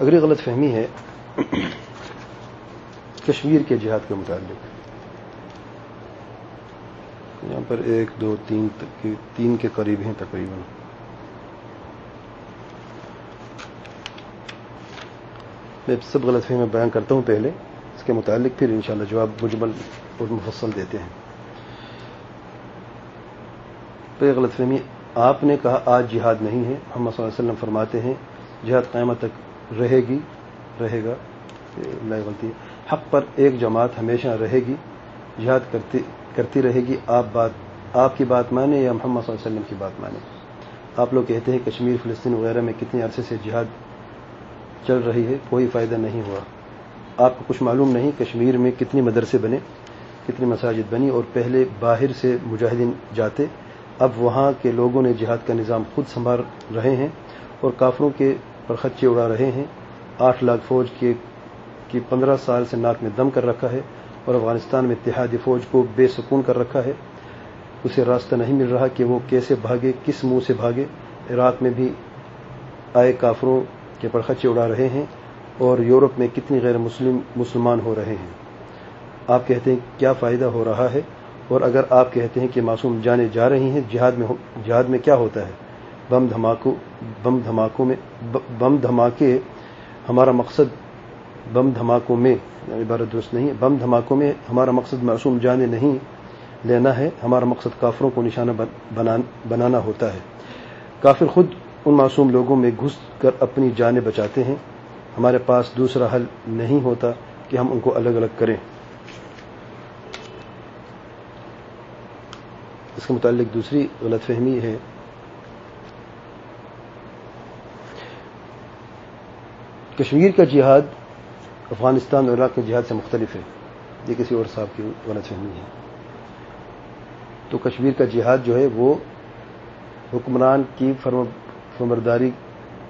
اگلی غلط فہمی ہے کشمیر کے جہاد کے متعلق۔ یہاں پر ایک، دو، تین تین کے قریب ہیں تقریباً۔ میں سب غلط فہمی بیان کرتا ہوں پہلے، اس کے متعلق پھر انشاءاللہ جواب مجمل اور مفصل دیتے ہیں۔ پہ غلط فہمی، آپ نے کہا آج جہاد نہیں ہے ہم صلی اللہ علیہ وسلم فرماتے ہیں، جہاد قیامت تک رہے گی، رہے گا غلطی حق پر ایک جماعت ہمیشہ رہے گی جہاد کرتی کرتی رہے گی۔ آپ بات، آپ کی بات مانے یا محمد صلی اللہ علیہ وسلم کی بات مانے؟ آپ لوگ کہتے ہیں کشمیر، فلسطین وغیرہ میں کتنے عرصے سے جہاد چل رہی ہے، کوئی فائدہ نہیں ہوا۔ آپ کو کچھ معلوم نہیں کشمیر میں کتنی مدرسے بنے کتنی مساجد بنی اور پہلے باہر سے مجاہدین جاتے۔ اب وہاں کے لوگوں نے جہاد کا نظام خود سنبھال رہے ہیں اور کافروں کے پرخچے اڑا رہے ہیں۔ آٹھ لاکھ فوج کے کی پندرہ سال سے ناک میں دم کر رکھا ہے اور افغانستان میں اتحادی فوج کو بے سکون کر رکھا ہے۔ اسے راستہ نہیں مل رہا کہ وہ کیسے بھاگے، کس منہ سے بھاگے۔ عراق میں بھی آئے کافروں کے پرخچے اڑا رہے ہیں اور یورپ میں کتنی غیر مسلم مسلمان ہو رہے ہیں۔ آپ کہتے ہیں کیا فائدہ ہو رہا ہے؟ اور اگر آپ کہتے ہیں کہ معصوم جانے جا رہی ہیں، جہاد میں جہاد میں کیا ہوتا ہے؟ بم دھماکوں بم دھماکوں میں بم دھماکے ہمارا مقصد بم دھماکوں میں یعنی عبارت درست نہیں بم دھماکوں میں ہمارا مقصد معصوم جانے نہیں لینا ہے۔ ہمارا مقصد کافروں کو نشانہ بنانا ہوتا ہے۔ کافر خود ان معصوم لوگوں میں گھس کر اپنی جانیں بچاتے ہیں۔ ہمارے پاس دوسرا حل نہیں ہوتا کہ ہم ان کو الگ الگ کریں۔ اس کے متعلق دوسری غلط فہمی ہے۔ کشمیر کا جہاد افغانستان اور عراق کے جہاد سے مختلف ہے۔ یہ کسی اور صاحب کی غلط فہمی ہے۔ تو کشمیر کا جہاد جو ہے وہ حکمران کی فرمبرداری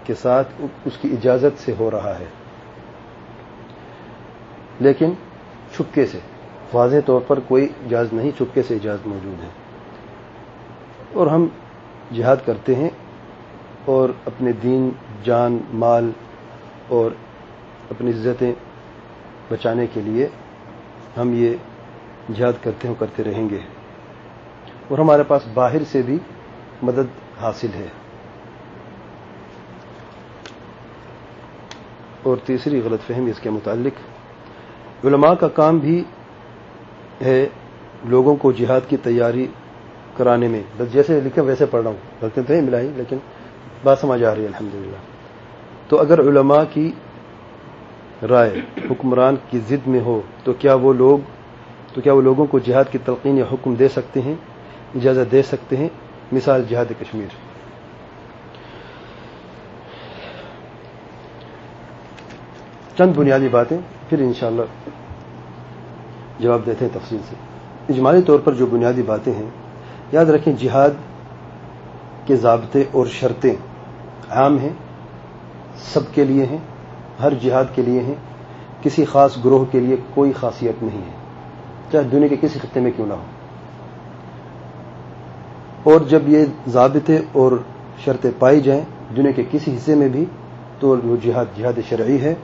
کے ساتھ اس کی اجازت سے ہو رہا ہے۔ لیکن چھپکے سے، واضح طور پر کوئی اجازت نہیں چھپکے سے اجازت موجود ہے۔ اور ہم جہاد کرتے ہیں اور اپنے دین، جان، مال اور اپنی عزتیں بچانے کے لیے ہم یہ جہاد کرتے ہیں کرتے رہیں گے۔ اور ہمارے پاس باہر سے بھی مدد حاصل ہے۔ اور تیسری غلط فہمی اس کے متعلق، علماء کا کام بھی ہے لوگوں کو جہاد کی تیاری کرانے میں۔ بس جیسے لکھے ویسے پڑھ رہا ہوں۔ غلطی تو نہیں ملائی، لیکن بات سمجھ آ رہی ہے، الحمدللہ۔ تو اگر علماء کی رائے حکمران کی ضد میں ہو، تو کیا وہ لوگ، تو کیا وہ لوگوں کو جہاد کی تلقین یا حکم دے سکتے ہیں؟ اجازت دے سکتے ہیں؟ مثال جہاد کشمیر۔ چند بنیادی باتیں، پھر انشاءاللہ جواب دیتے ہیں تفصیل سے۔ اجمالی طور پر جو بنیادی باتیں ہیں، یاد رکھیں جہاد کے ضابطے اور شرطیں عام ہیں۔ سب کے لیے ہیں، ہر جہاد کے لیے ہیں، کسی خاص گروہ کے لیے کوئی خاصیت نہیں ہے۔ چاہے دنیا کے کسی خطے میں کیوں نہ ہو۔ اور جب یہ ضابطے اور شرطیں پائی جائیں دنیا کے کسی حصے میں بھی، تو وہ جہاد جہاد شرعی ہے۔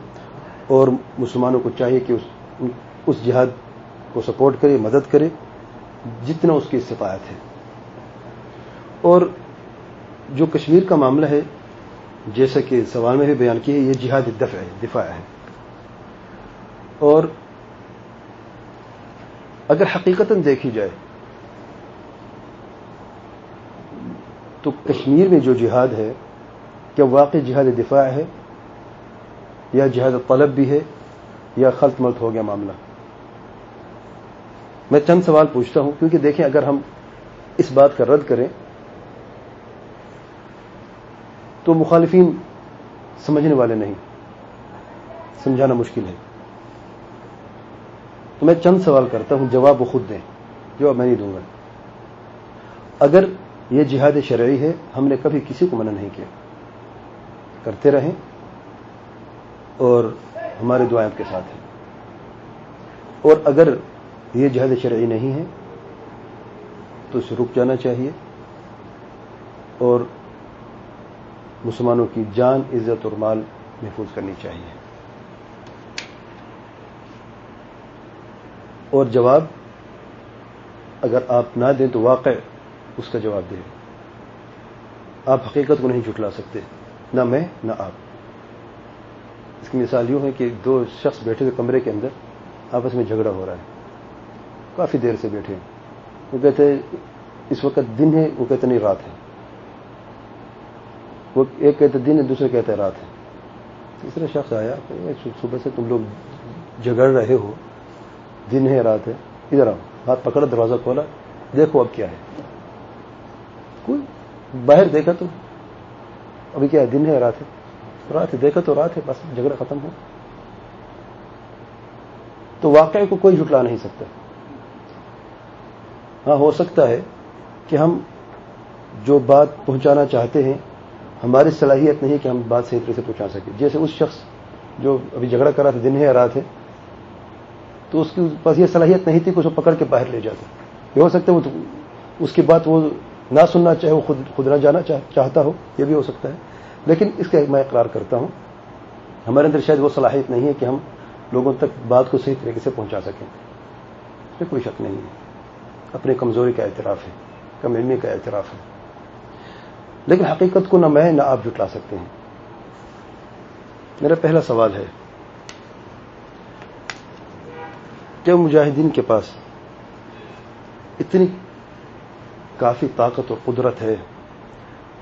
اور مسلمانوں کو چاہیے کہ اس جہاد کو سپورٹ کرے، مدد کرے، جتنا اس کی استطاعت ہے۔ اور جو کشمیر کا معاملہ ہے جیسا کہ سوال میں بھی بیان کیا یہ جہاد دفع ہے، دفاع ہے۔ اور اگر حقیقت دیکھی جائے، تو کشمیر میں جو جہاد ہے، کیا واقعی جہاد دفاع ہے؟ یا جہاد طلب بھی ہے، یا خلط ملت ہو گیا معاملہ؟ میں چند سوال پوچھتا ہوں، کیونکہ دیکھیں، اگر ہم اس بات کا رد کریں تو مخالفین سمجھنے والے نہیں۔ سمجھانا مشکل ہے۔ تو میں چند سوال کرتا ہوں، جواب وہ خود دیں۔ جواب میں نہیں دوں گا۔ اگر یہ جہاد شرعی ہے، ہم نے کبھی کسی کو منع نہیں کیا۔ کرتے رہیں۔ اور ہمارے دعائیں کے ساتھ ہیں۔ اور اگر یہ جہاد شرعی نہیں ہے، تو اسے رک جانا چاہیے۔ اور مسلمانوں کی جان، عزت اور مال محفوظ کرنی چاہیے۔ اور جواب، اگر آپ نہ دیں تو واقع اس کا جواب دیں آپ حقیقت کو نہیں جھٹلا سکتے، نہ میں، نہ آپ۔ اس کی مثال یوں ہے کہ دو شخص بیٹھے ہوئے کمرے کے اندر، آپس میں جھگڑا ہو رہا ہے۔ کافی دیر سے بیٹھے ہیں۔ وہ کہتے اس وقت دن ہے، وہ کہتے نہیں، رات ہے۔ وہ ایک کہتے دن ہے دوسرے کہتے رات ہے تیسرا شخص آیا، صبح سے تم لوگ جگڑ رہے ہو، دن ہے، رات ہے، ادھر آؤ، ہاتھ پکڑا دروازہ کھولا، دیکھو اب کیا ہے۔ کوئی باہر دیکھا تو، ابھی کیا ہے، دن ہے، رات ہے۔ رات ہے، دیکھا تو رات ہے، بس جھگڑا ختم ہو۔ تو واقعے کو کوئی جھٹلا نہیں سکتا۔ ہاں ہو سکتا ہے کہ ہم جو بات پہنچانا چاہتے ہیں ہماری صلاحیت نہیں کہ ہم بات صحیح طرح سے پہنچا سکیں۔ جیسے اس شخص جو ابھی جھگڑا کر رہا تھا، دن ہے یا رات ہے، تو اس کی پاس یہ صلاحیت نہیں تھی کہ اس کو پکڑ کے باہر لے جاتا۔ یہ ہو سکتا ہے وہ اس کی بات وہ نہ سننا چاہے، وہ خود خود نہ جانا چاہتا ہو، یہ بھی ہو سکتا ہے۔ لیکن اس کا میں اقرار کرتا ہوں، ہمارے اندر شاید وہ صلاحیت نہیں ہے کہ ہم لوگوں تک بات کو صحیح طریقے سے پہنچا سکیں۔ اس میں کوئی شک نہیں ہے۔ اپنی کمزوری کا اعتراف ہے، کم علمی کا اعتراف ہے۔ لیکن حقیقت کو نہ میں نہ آپ جٹلا سکتے ہیں۔ میرا پہلا سوال ہے کہ مجاہدین کے پاس اتنی کافی طاقت اور قدرت ہے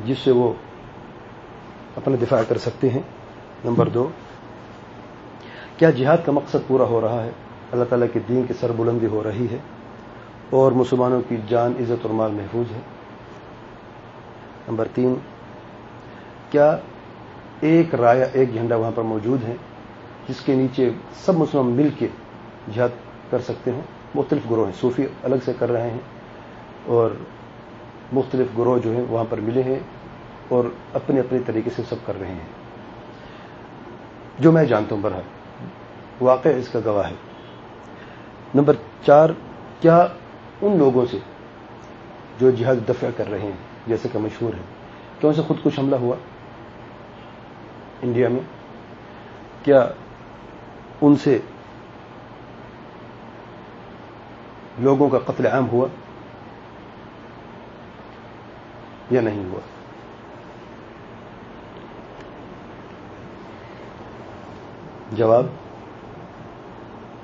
جس سے وہ اپنا دفاع کر سکتے ہیں۔ نمبر دو، کیا جہاد کا مقصد پورا ہو رہا ہے؟ اللہ تعالیٰ کے دین کی سر بلندی ہو رہی ہے اور مسلمانوں کی جان، عزت اور مال محفوظ ہے۔ نمبر تین، کیا ایک رایا ایک جھنڈا وہاں پر موجود ہے جس کے نیچے سب مسلمان مل کے جہاد کر سکتے ہیں مختلف گروہ ہیں، صوفی الگ سے کر رہے ہیں اور مختلف گروہ جو ہیں وہاں پر ملے ہیں اور اپنے اپنے طریقے سے سب کر رہے ہیں۔ جو میں جانتا ہوں برحال واقع اس کا گواہ ہے۔ نمبر چار، کیا ان لوگوں سے جو جہاد دفع کر رہے ہیں جیسے کہ مشہور ہے۔ کیوں سے خود کچھ حملہ ہوا انڈیا میں۔ کیا ان سے لوگوں کا قتل عام ہوا یا نہیں ہوا؟ جواب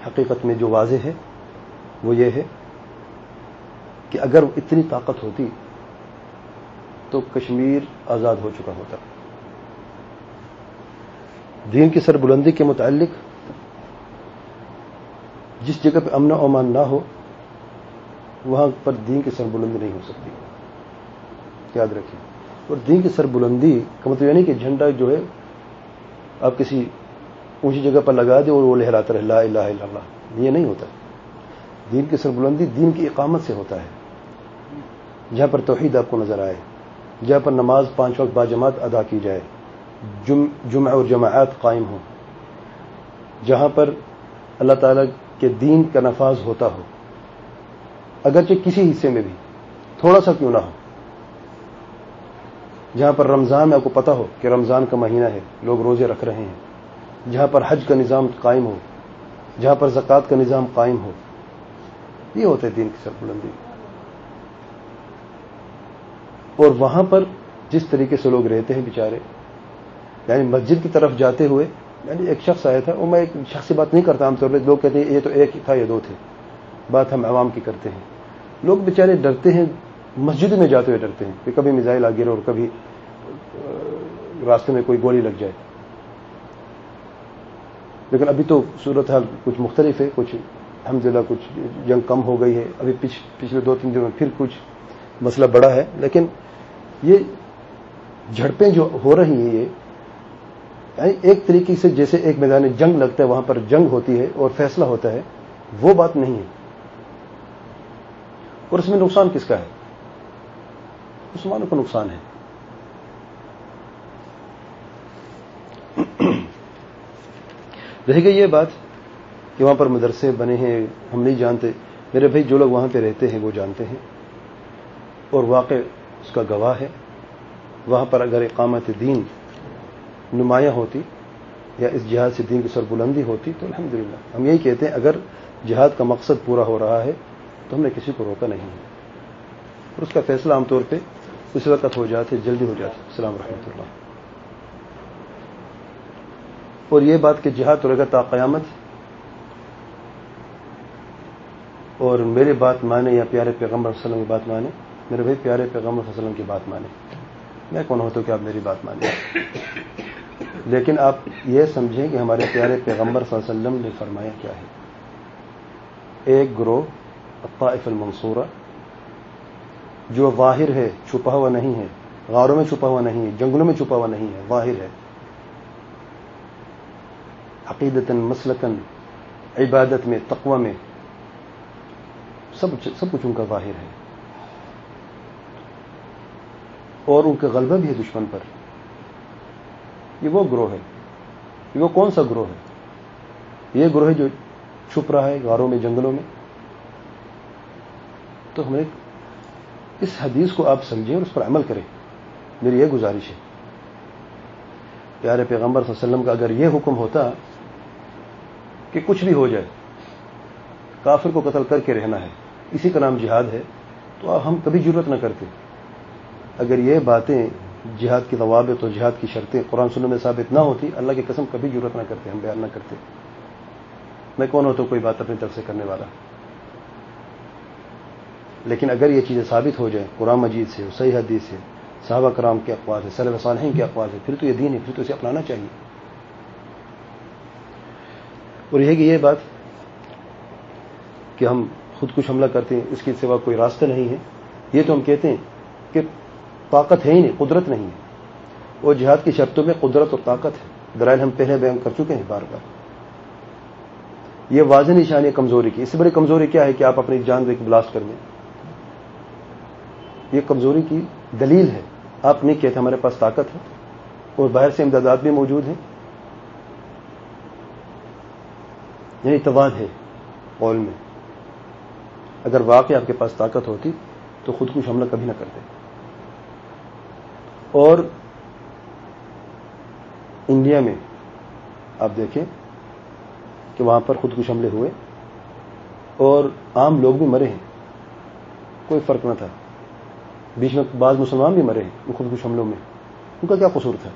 حقیقت میں جو واضح ہے وہ یہ ہے کہ اگر اتنی طاقت ہوتی تو کشمیر آزاد ہو چکا ہوتا۔ دین کی سر بلندی کے متعلق جس جگہ پہ امن و امان نہ ہو، وہاں پر دین کی سر بلندی نہیں ہو سکتی۔ یاد رکھیں۔ اور دین کی سر بلندی کا مطلب یعنی کہ جھنڈا جو ہے، آپ کسی اونچی جگہ پر لگا دیں اور وہ لہراتا رہے، لا الہ الا اللہ۔ یہ نہیں ہوتا۔ دین کی سر بلندی دین کی اقامت سے ہوتا ہے۔ جہاں پر توحید آپ کو نظر آئے۔ جہاں پر نماز پانچ وقت با جماعت ادا کی جائے۔ جمع اور جماعت قائم ہو جہاں پر اللہ تعالی کے دین کا نفاذ ہوتا ہو۔ اگرچہ کسی حصے میں بھی، تھوڑا سا کیوں نہ ہو۔ جہاں پر رمضان میں آپ کو پتا ہو کہ رمضان کا مہینہ ہے، لوگ روزے رکھ رہے ہیں۔ جہاں پر حج کا نظام قائم ہو، جہاں پر زکوٰۃ کا نظام قائم ہو۔ یہ ہوتا ہے دین کی سر بلندی اور وہاں پر جس طریقے سے لوگ رہتے ہیں بیچارے یعنی مسجد کی طرف جاتے ہوئے یعنی ایک شخص آیا تھا وہ میں ایک شخص سے بات نہیں کرتا عام طور پہ لوگ کہتے ہیں یہ تو ایک تھا، یہ دو تھے۔ بات ہم عوام کی کرتے ہیں۔ لوگ بیچارے ڈرتے ہیں، مسجد میں جاتے ہوئے ڈرتے ہیں کہ کبھی میزائل آ گرے اور کبھی راستے میں کوئی گولی لگ جائے۔ لیکن ابھی تو صورت حال کچھ مختلف ہے، کچھ الحمد کچھ جنگ کم ہو گئی ہے۔ ابھی پچھلے دو تین دنوں میں پھر کچھ مسئلہ بڑا ہے، لیکن یہ جھڑپیں جو ہو رہی ہیں یہ یعنی ایک طریقے سے جیسے ایک میدان جنگ لگتا ہے، وہاں پر جنگ ہوتی ہے اور فیصلہ ہوتا ہے، وہ بات نہیں ہے۔ اور اس میں نقصان کس کا ہے؟ مسلمانوں کو نقصان ہے۔ رہ گئی یہ بات کہ وہاں پر مدرسے بنے ہیں، ہم نہیں جانتے۔ میرے بھائی جو لوگ وہاں پہ رہتے ہیں، وہ جانتے ہیں۔ اور واقع اس کا گواہ ہے۔ وہاں پر اگر اقامت دین نمایاں ہوتی یا اس جہاد سے دین کی سربلندی ہوتی تو الحمدللہ۔ ہم یہی کہتے ہیں، اگر جہاد کا مقصد پورا ہو رہا ہے تو ہم نے کسی کو روکا نہیں۔ ہے اور اس کا فیصلہ عام طور پہ اس وقت ہو جاتے، جلدی ہو جاتے۔ السلام رحمۃ اللہ۔ اور یہ بات کہ جہاد رہے گا تا قیامت اور میری بات مانے یا پیارے پیغمبر وسلم کی بات مانے میرے بھائی پیارے پیغمبر وسلم کی بات مانے۔ میں کون ہوتا ہوں کہ آپ میری بات مانیں؟ لیکن آپ یہ سمجھیں کہ ہمارے پیارے پیغمبر صلی اللہ علیہ وسلم نے فرمایا کیا ہے۔ ایک گروہ، الطائف المنصورہ، جو واہر ہے، چھپا ہوا نہیں ہے، غاروں میں چھپا ہوا نہیں ہے، جنگلوں میں چھپا ہوا نہیں ہے واہر ہے۔ عقیدتاً مسلکن عبادت میں، تقوی میں، سب سب کچھ ان کا ظاہر ہے۔ اور ان کا غلبہ بھی ہے دشمن پر۔ یہ وہ گروہ ہے۔ یہ وہ کون سا گروہ ہے؟ یہ گروہ ہے جو چھپ رہا ہے غاروں میں، جنگلوں میں۔ تو ہمیں اس حدیث کو آپ سمجھیں اور اس پر عمل کریں۔ میری یہ گزارش ہے۔ پیارے پیغمبر صلی اللہ علیہ وسلم کا اگر یہ حکم ہوتا کہ کچھ بھی ہو جائے، کافر کو قتل کر کے رہنا ہے، اسی کا نام جہاد ہے، تو ہم کبھی ضرورت نہ کرتے۔ اگر یہ باتیں جہاد کی ضوابط اور جہاد کی شرطیں قرآن سننے میں ثابت نہ ہوتی، اللہ کی قسم کبھی ضرورت نہ کرتے، ہم بیان نہ کرتے۔ میں کون ہوتا کوئی بات اپنی طرف سے کرنے والا؟ لیکن اگر یہ چیزیں ثابت ہو جائیں، قرآن مجید سے صحیح حدیث سے، صحابہ کرام کے اقوال سے سلب صالحین کے اقوال سے، پھر تو یہ دین ہے، پھر تو اسے اپنانا چاہیے۔ اور یہ کہ یہ بات کہ ہم خود کچھ حملہ کرتے ہیں، اس کے سوا کوئی راستہ نہیں ہے۔ یہ تو ہم کہتے ہیں کہ طاقت ہے ہی نہیں، قدرت نہیں ہے۔ وہ جہاد کی شرطوں میں قدرت اور طاقت ہے۔ درائل ہم پہلے بیان کر چکے ہیں بار بار۔ یہ واضح نشانی ہے کمزوری کی، اس سے بڑی کمزوری کیا ہے کہ آپ اپنی جان کو ایک بلاسٹ کر دیں۔ یہ کمزوری کی دلیل ہے۔ آپ نہیں کہتے ہمارے پاس طاقت ہے، اور باہر سے امدادات بھی موجود ہیں۔ یعنی اتواد ہے قول میں۔ اگر واقعی آپ کے پاس طاقت ہوتی تو خود کچھ حملہ کبھی نہ کرتے اور انڈیا میں آپ دیکھیں کہ وہاں پر خود حملے ہوئے اور عام لوگ بھی مرے ہیں۔ کوئی فرق نہ تھا۔ بیچ میں بعض مسلمان بھی مرے ہیں خود کچھ حملوں میں۔ ان کا کیا قصور تھا؟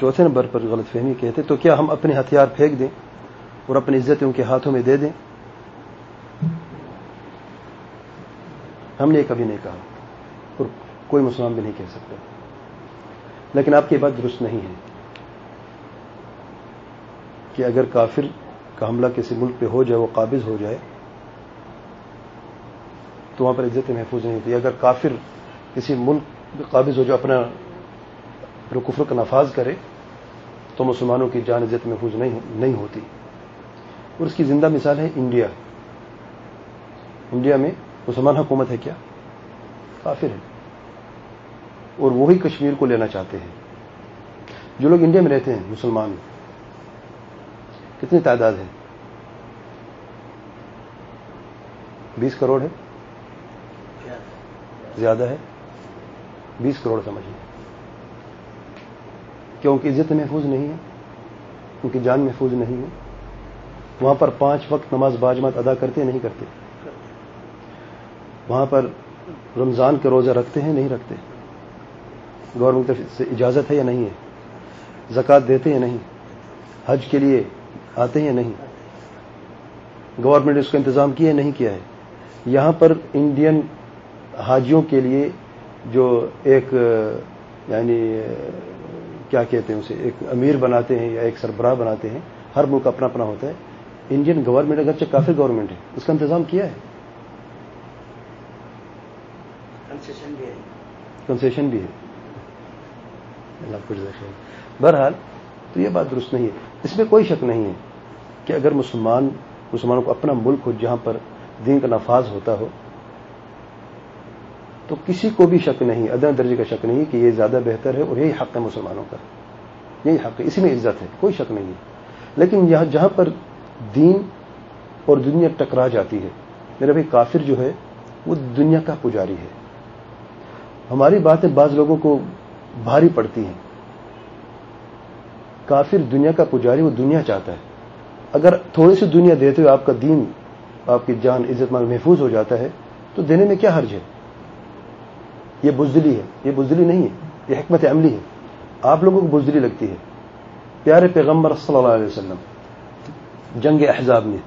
چوتھے نمبر پر غلط فہمی کہتے تو کیا ہم اپنے ہتھیار پھینک دیں؟ اور اپنی عزت ان کے ہاتھوں میں دے دیں۔ ہم نے کبھی نہیں کہا اور کوئی مسلمان بھی نہیں کہہ سکتا۔ لیکن آپ کی بات درست نہیں ہے کہ اگر کافر کا حملہ کسی ملک پہ ہو جائے، وہ قابض ہو جائے، تو وہاں پر عزت محفوظ نہیں ہوتی۔ اگر کافر کسی ملک قابض ہو جائے، اپنا کفر کا نفاذ کرے، تو مسلمانوں کی جان عزت محفوظ نہیں ہوتی۔ اور اس کی زندہ مثال ہے انڈیا۔ انڈیا میں مسلمان حکومت ہے کیا؟ کافر ہے۔ اور وہی کشمیر کو لینا چاہتے ہیں۔ جو لوگ انڈیا میں رہتے ہیں، مسلمان۔ کتنی تعداد ہے؟ بیس کروڑ ہے۔ زیادہ ہے۔ بیس کروڑ سمجھیے۔ کیونکہ عزت محفوظ نہیں ہے، کیونکہ جان محفوظ نہیں ہے۔ وہاں پر پانچ وقت نماز باجمات ادا کرتے نہیں کرتے۔ وہاں پر رمضان کے روزہ رکھتے ہیں، نہیں رکھتے۔ گورنمنٹ سے اجازت ہے یا نہیں ہے؟ زکوٰۃ دیتے ہیں نہیں؟ حج کے لیے آتے ہیں یا نہیں؟ گورنمنٹ نے اس کا انتظام کیا ہے نہیں کیا ہے؟ یہاں پر انڈین حاجیوں کے لیے جو ایک یعنی کیا کہتے ہیں اسے، ایک امیر بناتے ہیں یا ایک سربراہ بناتے ہیں، ہر ملک اپنا اپنا ہوتا ہے۔ انڈین گورنمنٹ اگرچہ کافی گورنمنٹ ہے اس کا انتظام کیا ہے؟ کنسیشن بھی ہے۔ بہرحال تو یہ بات درست نہیں ہے۔ اس میں کوئی شک نہیں ہے کہ اگر مسلمان مسلمانوں کو اپنا ملک ہو جہاں پر دین کا نفاذ ہوتا ہو تو کسی کو بھی شک نہیں ادنا درجے کا شک نہیں کہ یہ زیادہ بہتر ہے اور یہی حق ہے مسلمانوں کا۔ یہی حق ہے اسی میں عزت ہے کوئی شک نہیں ہے۔ لیکن یہاں جہاں پر دین اور دنیا ٹکرا جاتی ہے۔ میرے بھائی، کافر جو ہے، وہ دنیا کا پجاری ہے۔ ہماری باتیں بعض لوگوں کو بھاری پڑتی ہیں۔ کافر دنیا کا پجاری، وہ دنیا چاہتا ہے۔ اگر تھوڑی سی دنیا دیتے ہوئے آپ کا دین، آپ کی جان، عزت مان محفوظ ہو جاتا ہے، تو دینے میں کیا حرج ہے؟ یہ بزدلی ہے۔ یہ بزدلی نہیں ہے۔ یہ حکمت عملی ہے۔ آپ لوگوں کو بزدلی لگتی ہے۔ پیارے پیغمبر صلی اللہ علیہ وسلم جنگ احزاب میں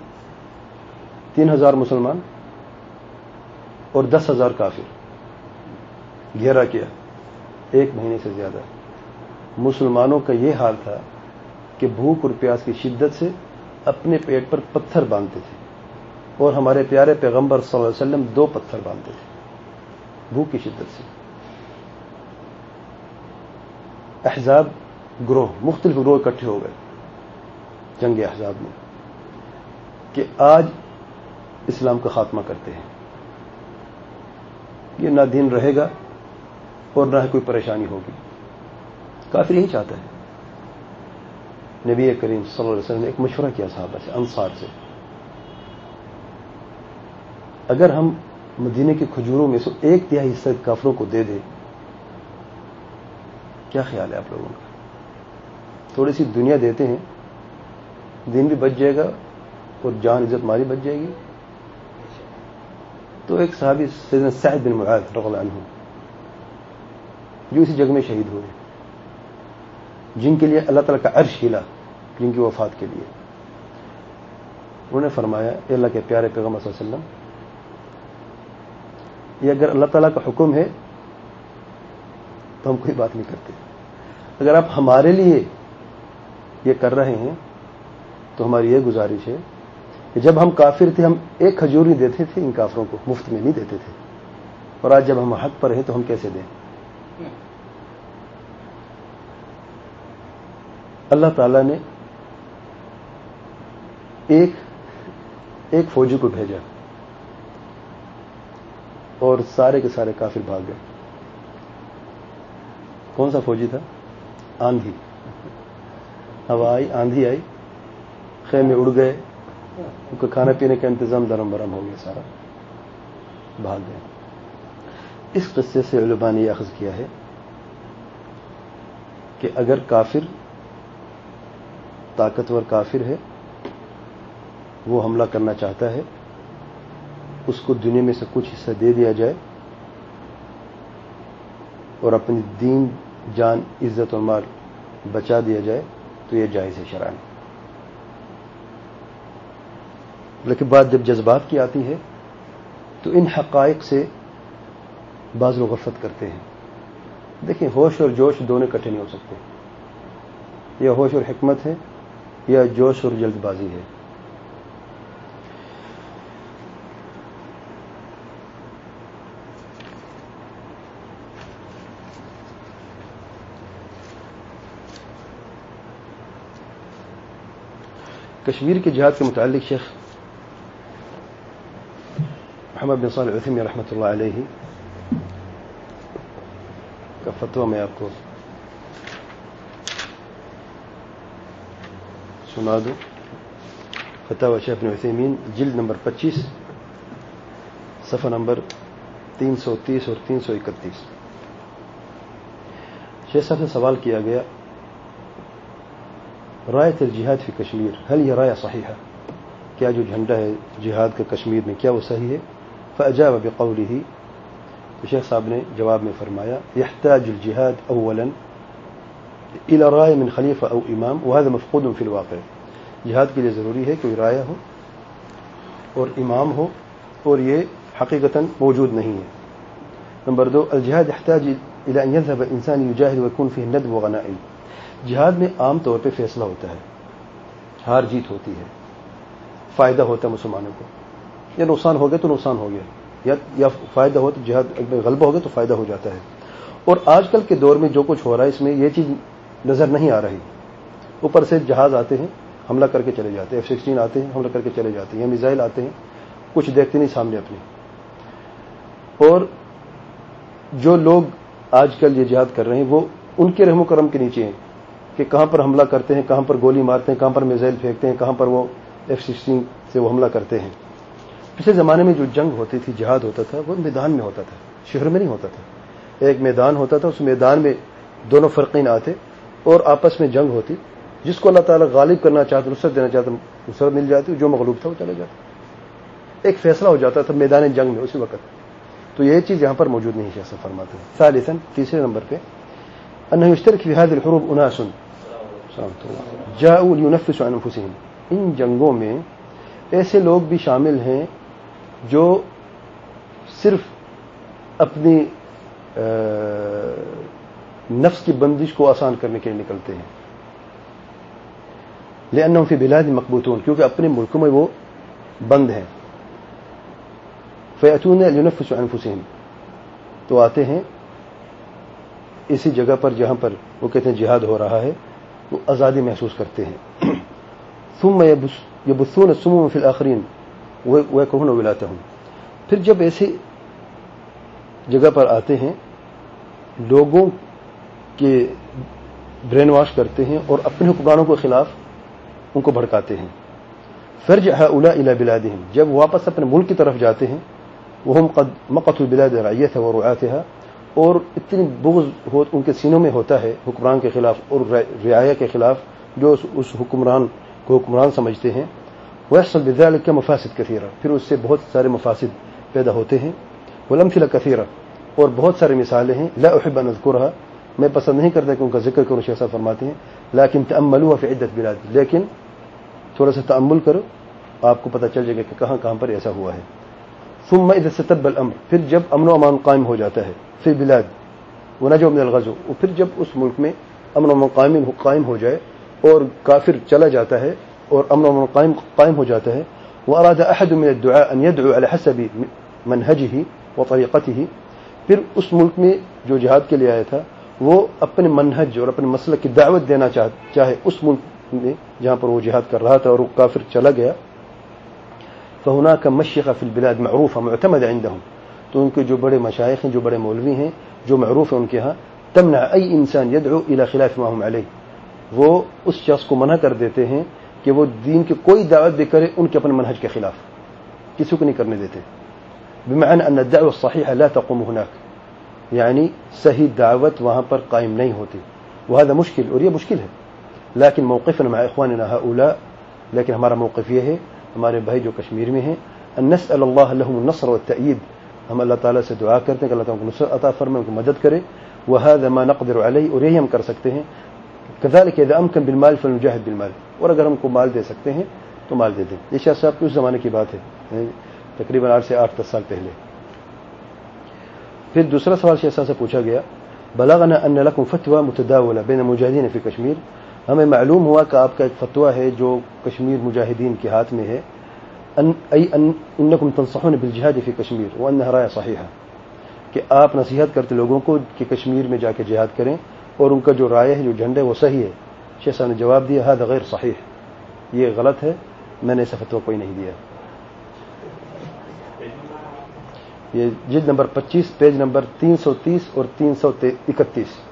تین ہزار مسلمان اور دس ہزار کافر گھیرا کیا ایک مہینے سے زیادہ مسلمانوں کا یہ حال تھا کہ بھوک اور پیاس کی شدت سے اپنے پیٹ پر پتھر باندھتے تھے اور ہمارے پیارے پیغمبر صلی اللہ علیہ وسلم دو پتھر باندھتے تھے بھوک کی شدت سے احزاب گروہ مختلف گروہ اکٹھے ہو گئے جنگ احزاب میں کہ آج اسلام کا خاتمہ کرتے ہیں۔ یہ نہ دین رہے گا اور نہ کوئی پریشانی ہوگی۔ کافر یہی چاہتا ہے۔ نبی کریم صلی اللہ علیہ وسلم نے ایک مشورہ کیا صحابہ سے، انصار سے۔ اگر ہم مدینے کے کھجوروں میں سے ایک تہائی حصہ کافروں کو دے دیں، کیا خیال ہے آپ لوگوں کا؟ تھوڑی سی دنیا دیتے ہیں دن بھی بچ جائے گا اور جان عزت ماری بچ جائے گی۔ تو ایک صحابی سیدنا سعید بن معاذ رضی اللہ عنہ جو اسی جگ میں شہید ہوئے۔ جن کے لیے اللہ تعالیٰ کا عرش ہلا، جن کی وفات کے لیے۔ انہوں نے فرمایا، اے اللہ کے پیارے پیغمبر صلی اللہ علیہ وسلم، یہ اگر اللہ تعالیٰ کا حکم ہے، تو ہم کوئی بات نہیں کرتے۔ اگر آپ ہمارے لیے یہ کر رہے ہیں، تو ہماری یہ گزارش ہے کہ جب ہم کافر تھے، ہم ایک کھجور نہیں دیتے تھے ان کافروں کو، مفت میں نہیں دیتے تھے۔ اور آج جب ہم حق پر ہیں تو ہم کیسے دیں؟ اللہ تعالی نے ایک ایک فوجی کو بھیجا اور سارے کے سارے کافر بھاگ گئے۔ کون سا فوجی تھا؟ آندھی۔ ہوا آئی آندھی آئی، خیمے اڑ گئے۔ ان کا کھانا پینے کا انتظام درم برم ہو گیا سارا۔ بھاگ گئے۔ اس قصے سے علماء نے یہ اخذ کیا ہے کہ اگر کافر، طاقتور کافر ہے، وہ حملہ کرنا چاہتا ہے، اس کو دنیا میں سے کچھ حصہ دے دیا جائے اور اپنی دین، جان، عزت اور مال بچا دیا جائے، تو یہ جائز ہے شرائن لیکن بات جب جذبات کی آتی ہے، تو ان حقائق سے بعض لوگ غفلت کرتے ہیں۔ دیکھیں، ہوش اور جوش دونوں کٹھے نہیں ہو سکتے۔ یا ہوش اور حکمت ہے، یا جوش اور جلد بازی ہے۔ کشمیر کے جہاد کے متعلق شیخ محمد بن صالح عثمی رحمۃ اللہ علیہ کا فتویٰ میں آپ کو سنا دوں فتح و شیخ عثیمین جلد نمبر پچیس، صفحہ نمبر تین سو تیس اور تین سو اکتیس. شیخ صاحب سے سوال کیا گیا رایت الجہاد فی کشمیر حل یہ رائے صحیح ہے؟ کیا جو جھنڈا ہے جہاد کا کشمیر میں، کیا وہ صحیح ہے؟ فجاب بقوله، تو شیخ صاحب نے جواب میں فرمایا يحتاج الجهاد اولا الى رائے من خلیفہ او امام وهذا مفقود فی الواقع. جہاد کے لیے ضروری ہے کہ رائے ہو اور امام ہو اور یہ حقیقتا موجود نہیں ہے۔ نمبر دو، الجہاد يحتاج الى ان يذهب انسان يجاهد ويكون فيه ندب وغنائم جہاد میں عام طور پہ فیصلہ ہوتا ہے، ہار جیت ہوتی ہے، فائدہ ہوتا ہے مسلمانوں کو۔ یا نقصان ہو گیا تو نقصان ہو گیا، یا یا فائدہ ہو تو جہاد غلبہ ہو گیا تو فائدہ ہو جاتا ہے۔ اور آج کل کے دور میں جو کچھ ہو رہا ہے، اس میں یہ چیز نظر نہیں آ رہی۔ اوپر سے جہاز آتے ہیں، حملہ کر کے چلے جاتے ہیں ایف سکسٹین آتے ہیں، حملہ کر کے چلے جاتے ہیں، یا میزائل آتے ہیں، کچھ دیکھتے نہیں سامنے اپنے۔ اور جو لوگ آج کل یہ جہاد کر رہے ہیں، وہ ان کے رحم و کرم کے نیچے ہیں کہ کہاں پر حملہ کرتے ہیں، کہاں پر گولی مارتے ہیں، کہاں پر میزائل پھینکتے ہیں، کہاں پر وہ ایف سکسٹین سے وہ حملہ کرتے ہیں۔ پچھلے زمانے میں جو جنگ ہوتی تھی، جہاد ہوتا تھا، وہ میدان میں ہوتا تھا، شہر میں نہیں ہوتا تھا۔ ایک میدان ہوتا تھا، اس میدان میں دونوں فرقین آتے اور آپس میں جنگ ہوتی، جس کو اللہ تعالیٰ غالب کرنا چاہتے نصرت دینا چاہتے نصرت مل جاتی، جو مغلوب تھا وہ چلا جاتا۔ ایک فیصلہ ہو جاتا تھا میدان جنگ میں، اسی وقت۔ تو یہ چیز یہاں پر موجود نہیں ہے فرماتے ہیں۔ ثالثا، تیسرے نمبر پہ انه يشترك في هذه الحروب اناس جاءوا لينفسوا عن انفسهم ان جنگوں میں ایسے لوگ بھی شامل ہیں جو صرف اپنی نفس کی بندش کو آسان کرنے کے لیے نکلتے ہیں۔ لأنهم في بلاد مقبوتون کیونکہ اپنے ملکوں میں وہ بند ہیں۔ فیتون لنفسوا عن انفسهم تو آتے ہیں اسی جگہ پر جہاں پر وہ کہتے ہیں جہاد ہو رہا ہے، وہ آزادی محسوس کرتے ہیں۔ ثم يبثون السموم في الاخرين ويكرهون ولاتهم پھر جب ایسی جگہ پر آتے ہیں، لوگوں کے برین واش کرتے ہیں اور اپنے حکمرانوں کے خلاف ان کو بھڑکاتے ہیں۔ فرج اولا الا بلادهم جب واپس اپنے ملک کی طرف جاتے ہیں وہ ہم مقت البلاد رعیت ہے وہ اور اتنی بغض ان کے سینوں میں ہوتا ہے حکمران کے خلاف اور رعایا کے خلاف جو اس حکمران کو حکمران سمجھتے ہیں۔ وہ سب بدال کے مفاصد کثیرہ پھر اس سے بہت سارے مفاصد پیدا ہوتے ہیں. ولم فی کثیرہ اور بہت سارے مثالیں ہیں. لا احب ان اذکرها میں پسند نہیں کرتا کہ ان کا ذکر کروں شیخ صاحب فرماتے ہیں. لیکن تأملوا فی عدت بلاد. لیکن تھوڑا سا تأمل کرو، آپ کو پتہ چل جائے گا کہ کہاں کہاں پر ایسا ہوا ہے. ثم اذا ستب الامر پھر جب امن و امان قائم ہو جاتا ہے فی بلاد وہ نجو من الغزو. پھر جب اس ملک میں امن و امان قائم ہو جائے اور کافر چلا جاتا ہے اور امن و قائم قائم ہو جاتا ہے۔ وہ اراد احد من الدعاء ان يدعو على حسب منهجه وطريقته۔ پھر اس ملک میں جو جہاد کے لیے آیا تھا، وہ اپنے منہج اور اپنے مسلک کی دعوت دینا چاہے اس ملک میں جہاں پر وہ جہاد کر رہا تھا اور وہ کافر چلا گیا۔ فهناك مشيخه في البلاد معروفه معتمده عندهم۔ تو ان کے جو بڑے مشائق ہیں، جو بڑے مولوی ہیں، جو معروف ہیں ان کے ہاں تمنع اي انسان يدعو الى خلاف ما هم عليه۔ وہ اس شخص کو منع کر دیتے ہیں کہ وہ دین کی کوئی دعوت بھی کرے ان کے اپنے منہج کے خلاف۔ کسی کو نہیں کرنے دیتے۔ بمعنى ان الدعوه الصحيحه لا تقوم هناك۔ یعنی صحیح دعوت وہاں پر قائم نہیں ہوتی۔ وهذا مشکل اور یہ مشکل ہے۔ لیکن موقفنا مع اخواننا هؤلاء، لیکن ہمارا موقف یہ ہے، ہمارے بھائی جو کشمیر میں ہیں انس اللہ لهم النصر والتأييد ہم اللہ تعالیٰ سے دعا کرتے ہیں کہ اللہ تعالیٰ کو نصرت عطا فرمائے، ان کو مدد کرے۔ وهذا ما نقدر عليه اور یہی ہم کر سکتے ہیں۔ كذلك اذا امكن بالمال فلنجاهد بالمال. اور اگر ہم کو مال دے سکتے ہیں، تو مال دے دیں۔ یہ شاہ صاحب کے اس زمانے کی بات ہے۔ یعنی تقریباً آٹھ سے آٹھ دس سال پہلے۔ پھر دوسرا سوال شیخ صاحب سے پوچھا گیا، بلغنا ان لكم فتوى متداوله بين المجاهدين في كشمير؟ ہمیں معلوم ہوا کہ آپ کا ایک فتویٰ ہے جو کشمیر مجاہدین کے ہاتھ میں ہے۔ انکم تنصحون بالجہاد فی کشمیر وانها رائے صحیحہ کہ آپ نصیحت کرتے لوگوں کو کہ کشمیر میں جا کے جہاد کریں۔ اور ان کا جو رائے ہے، جو جھنڈے، وہ صحیح ہے۔ شیخ صاحب نے جواب دیا حد غیر صحیح یہ غلط ہے، میں نے اسے فتویٰ کوئی نہیں دیا۔ یہ جلد نمبر پچیس، پیج نمبر تین سو تیس اور تین سو اکتیس۔